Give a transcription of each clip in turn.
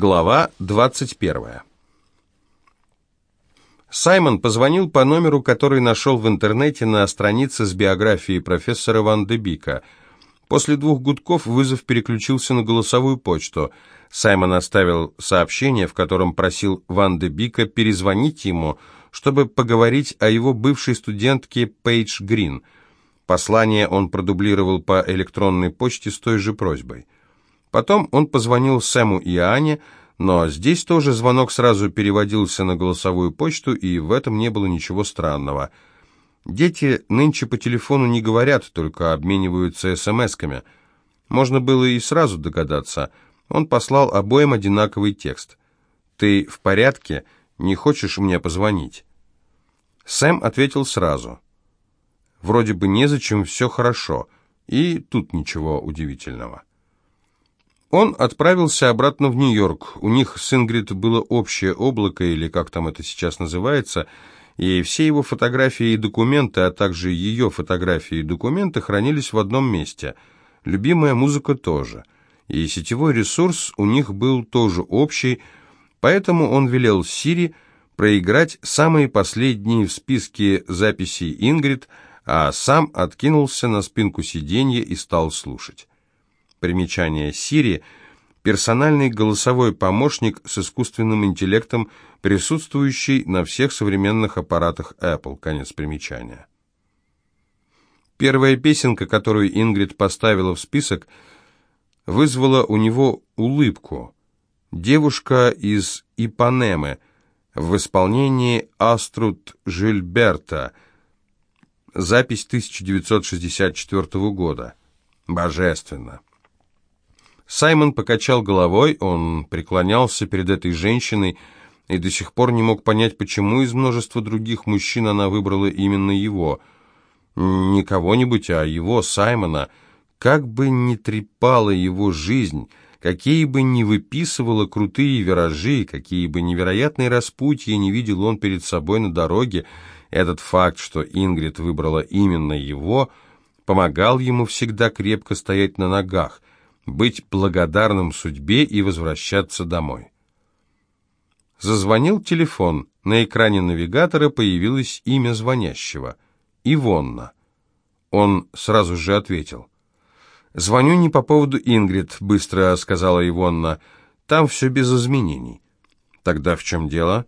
Глава 21. Саймон позвонил по номеру, который нашел в интернете на странице с биографией профессора Ван де Бика. После двух гудков вызов переключился на голосовую почту. Саймон оставил сообщение, в котором просил Ван де Бика перезвонить ему, чтобы поговорить о его бывшей студентке Пейдж Грин. Послание он продублировал по электронной почте с той же просьбой. Потом он позвонил Сэму и Ане, но здесь тоже звонок сразу переводился на голосовую почту, и в этом не было ничего странного. Дети нынче по телефону не говорят, только обмениваются смс-ками. Можно было и сразу догадаться. Он послал обоим одинаковый текст. «Ты в порядке? Не хочешь мне позвонить?» Сэм ответил сразу. «Вроде бы незачем, все хорошо, и тут ничего удивительного». Он отправился обратно в Нью-Йорк. У них с Ингрид было общее облако, или как там это сейчас называется, и все его фотографии и документы, а также ее фотографии и документы хранились в одном месте. Любимая музыка тоже. И сетевой ресурс у них был тоже общий, поэтому он велел Сири проиграть самые последние в списке записей Ингрид, а сам откинулся на спинку сиденья и стал слушать. Примечание Siri – персональный голосовой помощник с искусственным интеллектом, присутствующий на всех современных аппаратах Apple. Конец примечания. Первая песенка, которую Ингрид поставила в список, вызвала у него улыбку. «Девушка из Ипанемы» в исполнении Аструд Жильберта. Запись 1964 года. Божественно. Саймон покачал головой, он преклонялся перед этой женщиной и до сих пор не мог понять, почему из множества других мужчин она выбрала именно его. Не кого-нибудь, а его, Саймона. Как бы ни трепала его жизнь, какие бы ни выписывала крутые виражи, какие бы невероятные распутья не видел он перед собой на дороге, этот факт, что Ингрид выбрала именно его, помогал ему всегда крепко стоять на ногах, быть благодарным судьбе и возвращаться домой. Зазвонил телефон. На экране навигатора появилось имя звонящего. Ивонна. Он сразу же ответил. «Звоню не по поводу Ингрид», — быстро сказала Ивонна. «Там все без изменений». «Тогда в чем дело?»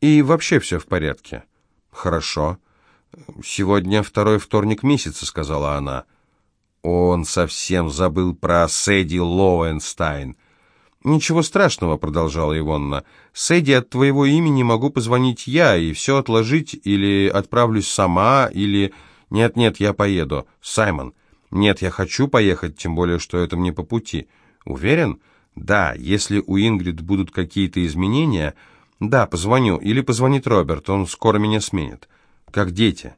«И вообще все в порядке». «Хорошо. Сегодня второй вторник месяца», — сказала она. Он совсем забыл про Сэдди Лоуэнстайн. «Ничего страшного», — продолжала Ивонна. «Сэдди, от твоего имени могу позвонить я и все отложить, или отправлюсь сама, или...» «Нет-нет, я поеду. Саймон». «Нет, я хочу поехать, тем более, что это мне по пути». «Уверен?» «Да, если у Ингрид будут какие-то изменения...» «Да, позвоню. Или позвонит Роберт, он скоро меня сменит». «Как дети».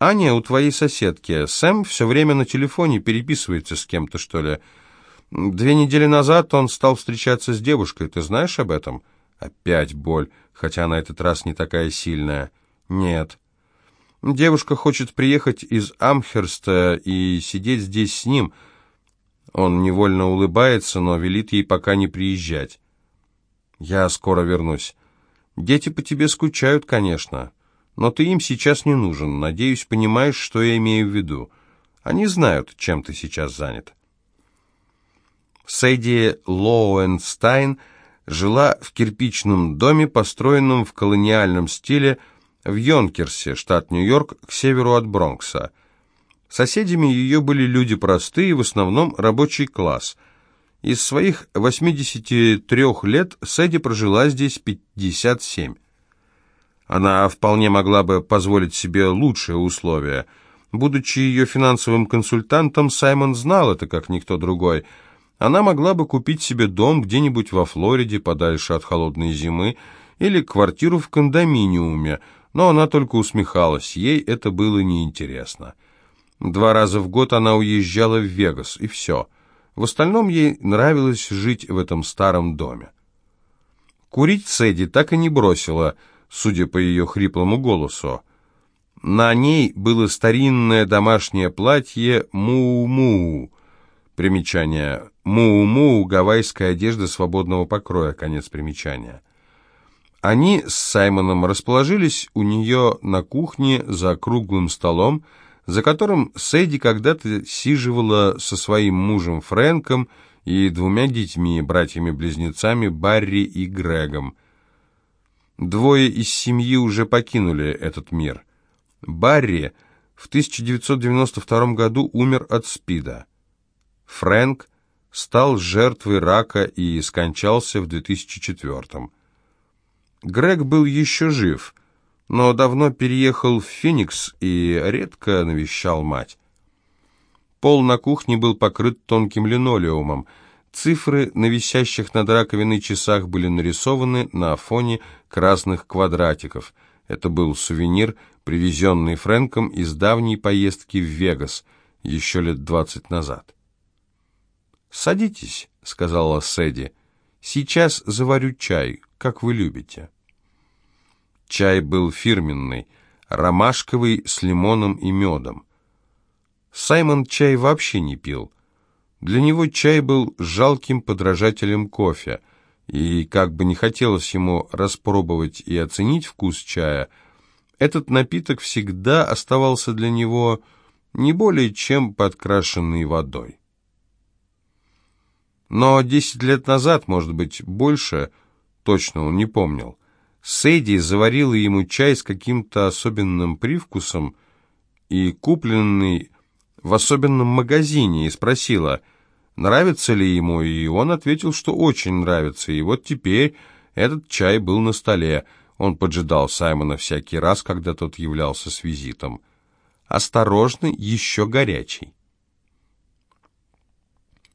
«Аня у твоей соседки. Сэм все время на телефоне переписывается с кем-то, что ли. Две недели назад он стал встречаться с девушкой. Ты знаешь об этом?» Опять боль, хотя на этот раз не такая сильная. «Нет». Девушка хочет приехать из Амхерста и сидеть здесь с ним. Он невольно улыбается, но велит ей пока не приезжать. «Я скоро вернусь. Дети по тебе скучают, конечно». Но ты им сейчас не нужен. Надеюсь, понимаешь, что я имею в виду. Они знают, чем ты сейчас занят. Сэдди Лоуэнстайн жила в кирпичном доме, построенном в колониальном стиле в Йонкерсе, штат Нью-Йорк, к северу от Бронкса. Соседями ее были люди простые, в основном рабочий класс. Из своих 83 лет Сэдди прожила здесь 57. Она вполне могла бы позволить себе лучшие условия. Будучи ее финансовым консультантом, Саймон знал это, как никто другой. Она могла бы купить себе дом где-нибудь во Флориде, подальше от холодной зимы, или квартиру в кондоминиуме, но она только усмехалась, ей это было неинтересно. Два раза в год она уезжала в Вегас, и все. В остальном ей нравилось жить в этом старом доме. Курить Сэдди так и не бросила – судя по ее хриплому голосу. На ней было старинное домашнее платье «Муу-Муу». Примечание. Муу-муу, гавайская одежда свободного покроя. Конец примечания. Они с Саймоном расположились у нее на кухне за круглым столом, за которым Сэдди когда-то сиживала со своим мужем Фрэнком и двумя детьми, братьями-близнецами Барри и Грегом. Двое из семьи уже покинули этот мир. Барри в 1992 году умер от СПИДа. Фрэнк стал жертвой рака и скончался в 2004 Грег был еще жив, но давно переехал в Феникс и редко навещал мать. Пол на кухне был покрыт тонким линолеумом. Цифры на висящих над раковиной часах были нарисованы на фоне красных квадратиков. Это был сувенир, привезенный Фрэнком из давней поездки в Вегас, еще лет двадцать назад. «Садитесь», — сказала Сэдди. «Сейчас заварю чай, как вы любите». Чай был фирменный, ромашковый с лимоном и медом. Саймон чай вообще не пил. Для него чай был жалким подражателем кофе, и как бы не хотелось ему распробовать и оценить вкус чая, этот напиток всегда оставался для него не более чем подкрашенный водой. Но десять лет назад, может быть, больше, точно он не помнил, Сэдди заварила ему чай с каким-то особенным привкусом и купленный в особенном магазине, и спросила, нравится ли ему, и он ответил, что очень нравится, и вот теперь этот чай был на столе. Он поджидал Саймона всякий раз, когда тот являлся с визитом. Осторожный, еще горячий.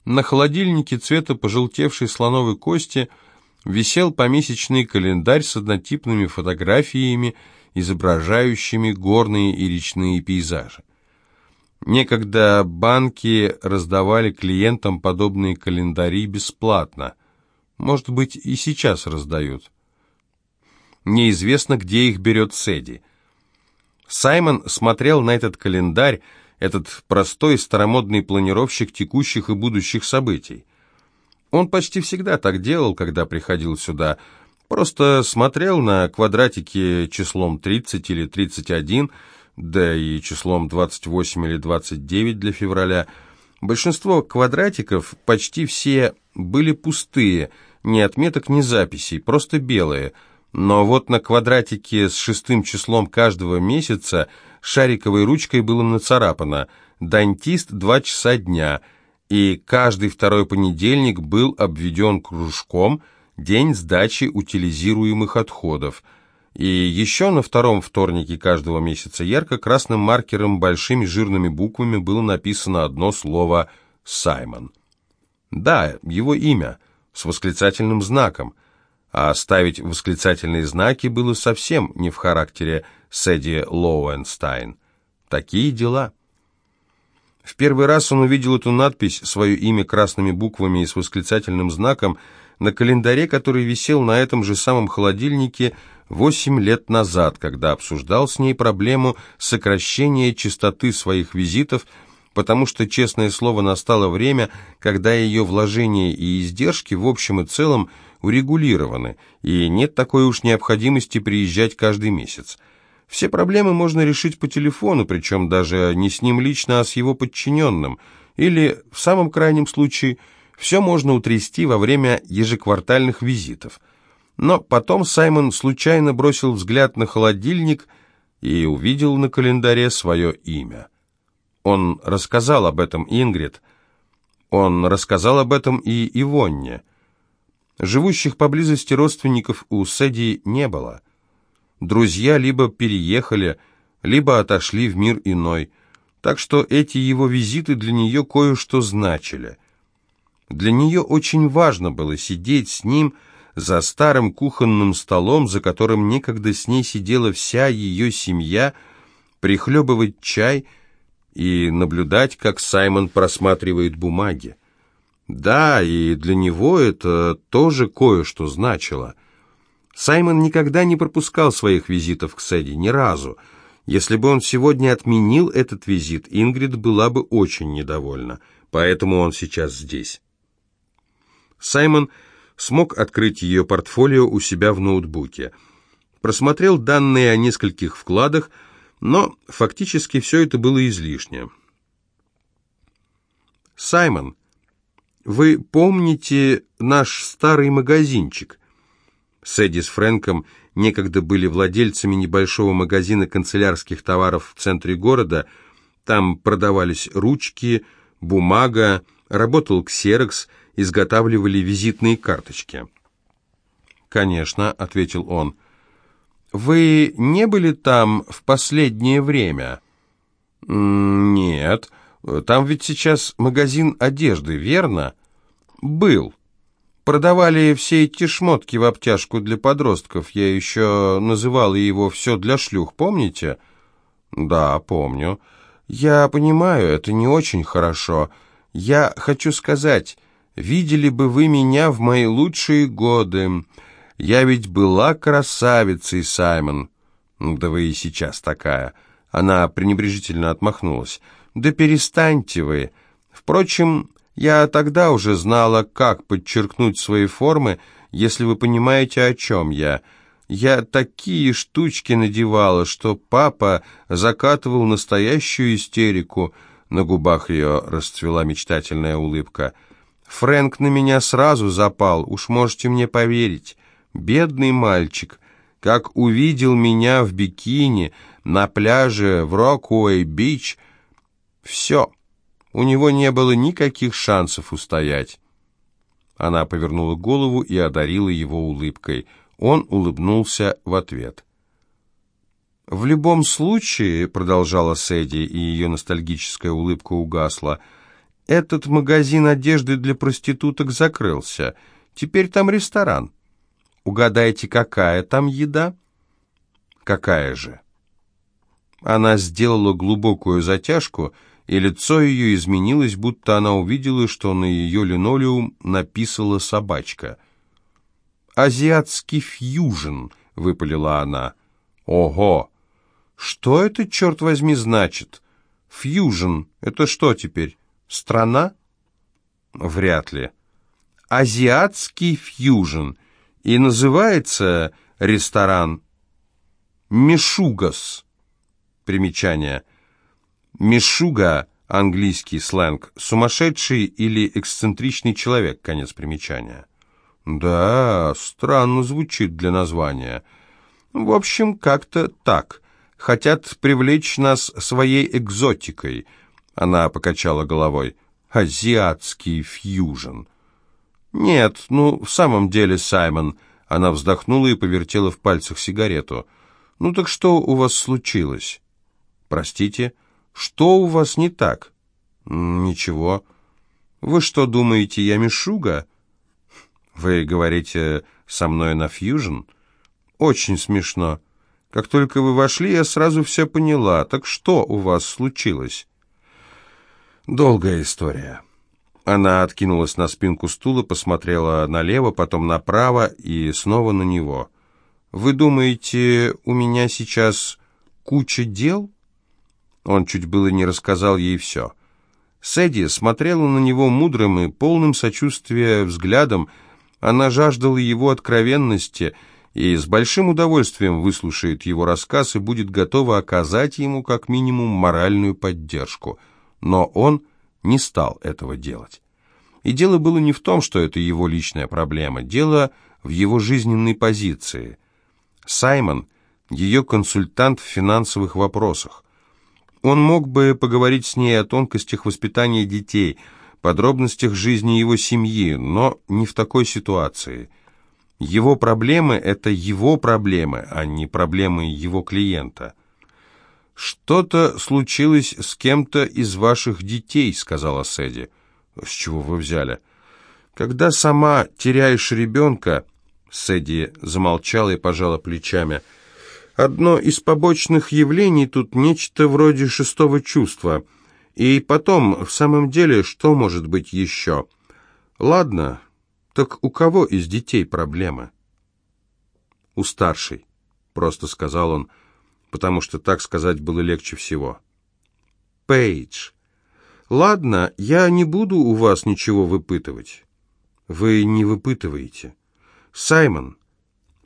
На холодильнике цвета пожелтевшей слоновой кости – висел помесячный календарь с однотипными фотографиями, изображающими горные и речные пейзажи. Некогда банки раздавали клиентам подобные календари бесплатно. Может быть, и сейчас раздают. Неизвестно, где их берет Сэдди. Саймон смотрел на этот календарь, этот простой старомодный планировщик текущих и будущих событий. Он почти всегда так делал, когда приходил сюда. Просто смотрел на квадратики числом 30 или 31, да и числом 28 или 29 для февраля. Большинство квадратиков, почти все, были пустые, ни отметок, ни записей, просто белые. Но вот на квадратике с шестым числом каждого месяца шариковой ручкой было нацарапано «Дантист, два часа дня», и каждый второй понедельник был обведен кружком «День сдачи утилизируемых отходов», и еще на втором вторнике каждого месяца ярко-красным маркером большими жирными буквами было написано одно слово «Саймон». Да, его имя, с восклицательным знаком, а ставить восклицательные знаки было совсем не в характере Сэдди Лоуэнстайн. Такие дела. В первый раз он увидел эту надпись, свое имя красными буквами и с восклицательным знаком, на календаре, который висел на этом же самом холодильнике восемь лет назад, когда обсуждал с ней проблему сокращения частоты своих визитов, потому что, честное слово, настало время, когда ее вложения и издержки в общем и целом урегулированы, и нет такой уж необходимости приезжать каждый месяц. Все проблемы можно решить по телефону, причем даже не с ним лично, а с его подчиненным. Или, в самом крайнем случае, все можно утрясти во время ежеквартальных визитов. Но потом Саймон случайно бросил взгляд на холодильник и увидел на календаре свое имя. Он рассказал об этом Ингрид. Он рассказал об этом и Ивонне. Живущих поблизости родственников у Сэдди не было – Друзья либо переехали, либо отошли в мир иной, так что эти его визиты для нее кое-что значили. Для нее очень важно было сидеть с ним за старым кухонным столом, за которым некогда с ней сидела вся ее семья, прихлебывать чай и наблюдать, как Саймон просматривает бумаги. Да, и для него это тоже кое-что значило. Саймон никогда не пропускал своих визитов к Сэдди, ни разу. Если бы он сегодня отменил этот визит, Ингрид была бы очень недовольна. поэтому он сейчас здесь. Саймон смог открыть ее портфолио у себя в ноутбуке. Просмотрел данные о нескольких вкладах, но фактически все это было излишне. «Саймон, вы помните наш старый магазинчик?» Сэдди с Фрэнком некогда были владельцами небольшого магазина канцелярских товаров в центре города. Там продавались ручки, бумага, работал ксерокс, изготавливали визитные карточки. «Конечно», — ответил он. «Вы не были там в последнее время?» «Нет. Там ведь сейчас магазин одежды, верно?» «Был. Продавали все эти шмотки в обтяжку для подростков. Я еще называла его «все для шлюх», помните?» «Да, помню. Я понимаю, это не очень хорошо. Я хочу сказать, видели бы вы меня в мои лучшие годы. Я ведь была красавицей, Саймон. Да вы и сейчас такая. Она пренебрежительно отмахнулась. Да перестаньте вы. Впрочем, я тогда уже знала, как подчеркнуть свои формы, если вы понимаете, о чем я. Я такие штучки надевала, что папа закатывал настоящую истерику. На губах ее расцвела мечтательная улыбка. Фрэнк на меня сразу запал, уж можете мне поверить. Бедный мальчик, как увидел меня в бикини на пляже в Рокуэй-Бич, все, у него не было никаких шансов устоять. Она повернула голову и одарила его улыбкой. Он улыбнулся в ответ. «В любом случае», — продолжала Сэдди, и ее ностальгическая улыбка угасла, — «этот магазин одежды для проституток закрылся. Теперь там ресторан. Угадайте, какая там еда? Какая же? Она сделала глубокую затяжку, и лицо ее изменилось, будто она увидела, что на ее линолеум написала собачка. «Азиатский фьюжн», — выпалила она. «Ого! Что это, черт возьми, значит? Фьюжн — это что теперь? Страна?» «Вряд ли». «Азиатский фьюжн», и называется ресторан «Мишугас». Примечание. «Мишуга» — английский сленг, «сумасшедший» или «эксцентричный человек», конец примечания. Да, странно звучит для названия. В общем, как-то так. Хотят привлечь нас своей экзотикой. Она покачала головой. Азиатский фьюжн. «Нет, ну, в самом деле, Саймон...» Она вздохнула и повертела в пальцах сигарету. «Ну так что у вас случилось?» «Простите, что у вас не так?» «Ничего. Вы что, думаете, я Мишуга?» «Вы говорите со мной на фьюжн?» «Очень смешно. Как только вы вошли, я сразу все поняла. Так что у вас случилось?» «Долгая история». Она откинулась на спинку стула, посмотрела налево, потом направо и снова на него. «Вы думаете, у меня сейчас куча дел?» Он чуть было не рассказал ей все. Сэдди смотрела на него мудрым и полным сочувствия взглядом. Она жаждала его откровенности и с большим удовольствием выслушает его рассказ и будет готова оказать ему как минимум моральную поддержку. Но он не стал этого делать. И дело было не в том, что это его личная проблема, дело в его жизненной позиции. Саймон – ее консультант в финансовых вопросах. Он мог бы поговорить с ней о тонкостях воспитания детей, подробностях жизни его семьи, но не в такой ситуации. Его проблемы – это его проблемы, а не проблемы его клиента. «Что-то случилось с кем-то из ваших детей», — сказала Сэдди. «С чего вы взяли?» «Когда сама теряешь ребенка...» Сэдди замолчала и пожала плечами. «Одно из побочных явлений тут нечто вроде шестого чувства. И потом, в самом деле, что может быть еще? Ладно, так у кого из детей проблемы?» «У старшей», — просто сказал он, — потому что так сказать было легче всего. Пейдж. Ладно, я не буду у вас ничего выпытывать. Вы не выпытываете. Саймон,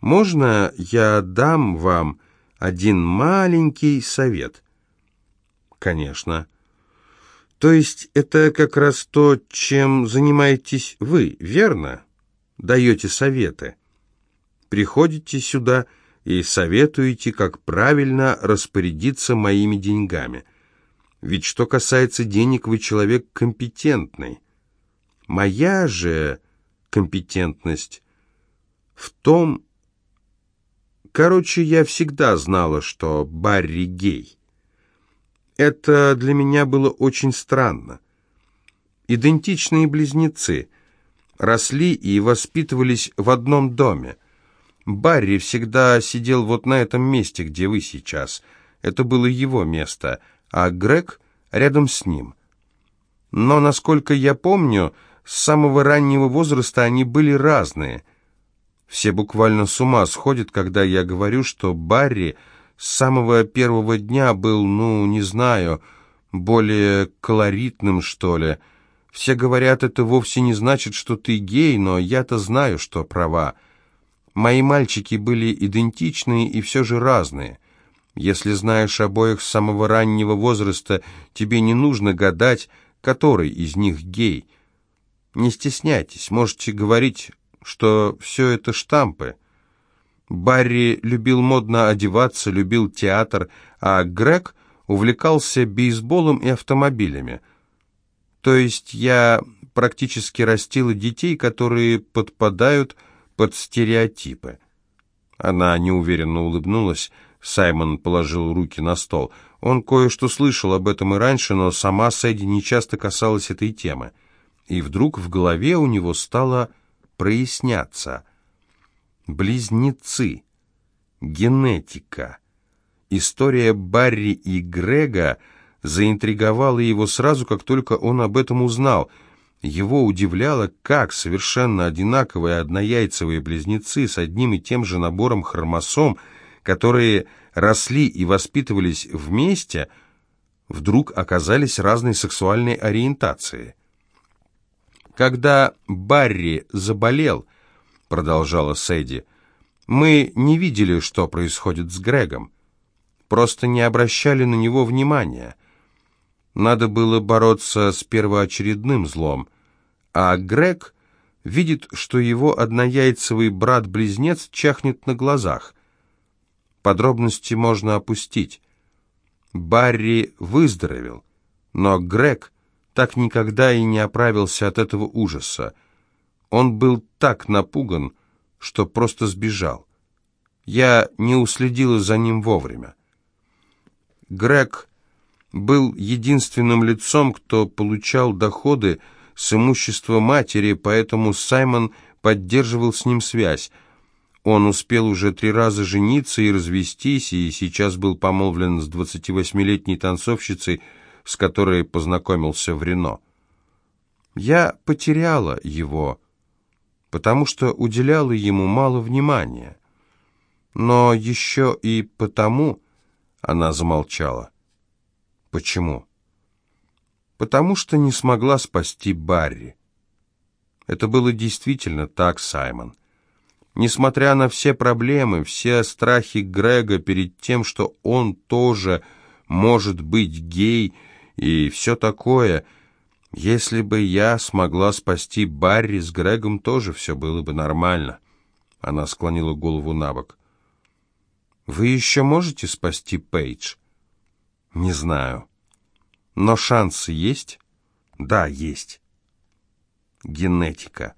можно я дам вам один маленький совет? Конечно. То есть это как раз то, чем занимаетесь вы, верно? Даете советы. Приходите сюда и советуете, как правильно распорядиться моими деньгами. Ведь что касается денег, вы человек компетентный. Моя же компетентность в том... Короче, я всегда знала, что Барри гей. Это для меня было очень странно. Идентичные близнецы росли и воспитывались в одном доме. Барри всегда сидел вот на этом месте, где вы сейчас. Это было его место, а Грег рядом с ним. Но, насколько я помню, с самого раннего возраста они были разные. Все буквально с ума сходят, когда я говорю, что Барри с самого первого дня был, ну, не знаю, более колоритным, что ли. Все говорят, это вовсе не значит, что ты гей, но я-то знаю, что права. Мои мальчики были идентичные и все же разные. Если знаешь обоих с самого раннего возраста, тебе не нужно гадать, который из них гей. Не стесняйтесь, можете говорить, что все это штампы. Барри любил модно одеваться, любил театр, а Грег увлекался бейсболом и автомобилями. То есть я практически растила детей, которые подпадают под стереотипы. Она неуверенно улыбнулась. Саймон положил руки на стол. Он кое-что слышал об этом и раньше, но сама Сэдди нечасто касалась этой темы. И вдруг в голове у него стало проясняться. Близнецы. Генетика. История Барри и Грега заинтриговала его сразу, как только он об этом узнал. Его удивляло, как совершенно одинаковые однояйцевые близнецы с одним и тем же набором хромосом, которые росли и воспитывались вместе, вдруг оказались разной сексуальной ориентации. Когда Барри заболел, — продолжала Сэдди. «Мы не видели, что происходит с Грегом. Просто не обращали на него внимания. Надо было бороться с первоочередным злом. А Грег видит, что его однояйцевый брат-близнец чахнет на глазах. Подробности можно опустить. Барри выздоровел, но Грег так никогда и не оправился от этого ужаса. Он был так напуган, что просто сбежал. Я не уследила за ним вовремя. Грег был единственным лицом, кто получал доходы с имущества матери, поэтому Саймон поддерживал с ним связь. Он успел уже три раза жениться и развестись, и сейчас был помолвлен с 28-летней танцовщицей, с которой познакомился в Рено. Я потеряла его, потому что уделяла ему мало внимания. Но еще и потому она замолчала. Почему? Потому что не смогла спасти Барри. Это было действительно так, Саймон. Несмотря на все проблемы, все страхи Грега перед тем, что он тоже может быть гей и все такое – если бы я смогла спасти Барри, с Грегом тоже все было бы нормально. Она склонила голову на бок. Вы еще можете спасти Пейдж? Не знаю. Но шансы есть? Да, есть. Генетика.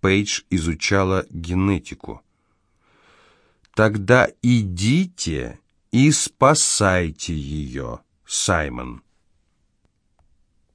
Пейдж изучала генетику. Тогда идите и спасайте ее, Саймон.